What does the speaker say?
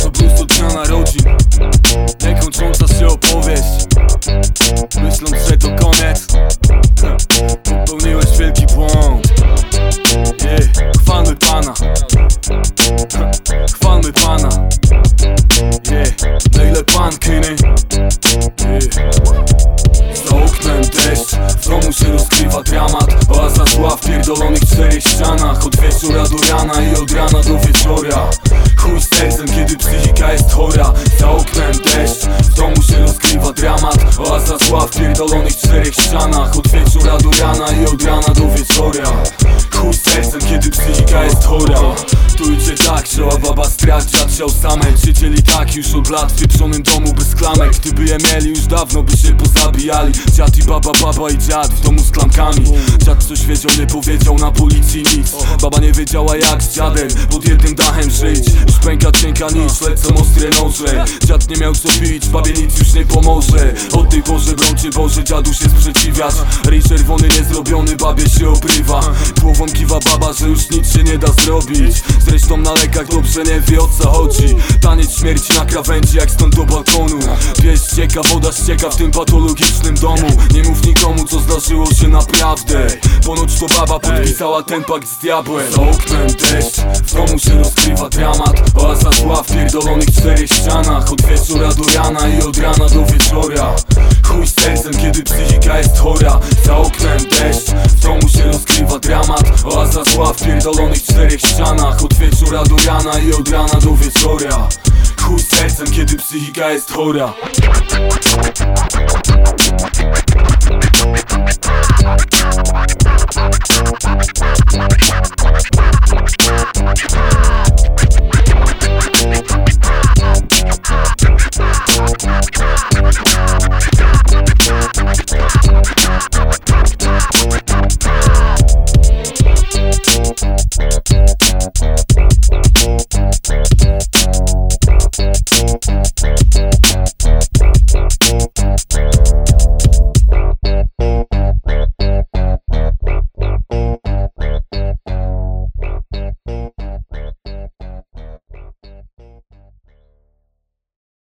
To był dnia narodzin. Niekończąca się opowieść. Myśląc, że to koniec. Popełniłeś wielki błąd. Nie, chwalmy Pana. Chwalmy Pana. Nie, na ile Pan kyny Za oknem deszcz, w domu się rozkrywa dramat. Oaza zła w pierdolonych czterech ścianach. Od wieczora do rana i od rana do wieczora. Z sercem, kiedy psychika jest chora. Za oknem deszcz, w domu się rozgrywa dramat. Oaza zła w pierdolonych czterech ścianach. Od wieczora do rana i od rana do wieczora. Chuj sercem, kiedy psychika jest chora. Tu idzie tak, że baba strach, dziad siał same. Siedzieli tak już od lat w pieprzonym domu bez klamek. Gdyby je mieli już dawno by się pozabijali. Dziad i baba, baba i dziad w domu z klankami Dziad coś wiedział, nie powiedział na policji nic. Baba nie wiedziała jak z dziadem pod jednym dachem żyć pęka cienka nic, lecą ostre noże Dziad nie miał co pić, babie nic już nie pomoże. Od tej porze brońcie Boże, dziadu się sprzeciwiasz. Ryj czerwony niezrobiony, babie się obrywa Głową kiwa baba, że już nic się nie da zrobić. Zresztą na lekach dobrze nie wie o co chodzi. Taniec śmierci na krawędzi jak stąd do balkonu ścieka, woda ścieka w tym patologicznym domu. Nie mów nikomu co zdarzyło się naprawdę. Ponoć to baba podpisała ten pakt z diabłem. Za oknem deszcz, w domu się rozgrywa dramat. Oaza zła w pierdolonych czterech ścianach. Od wieczora do rana i od rana do wieczora. Chuj z sercem, kiedy psychika jest chora. Za oknem deszcz, w domu się rozgrywa dramat. Oaza zła w pierdolonych czterech ścianach. Od wieczora do rana i od rana do wieczora chuj sercem, kiedy psychika jest chora.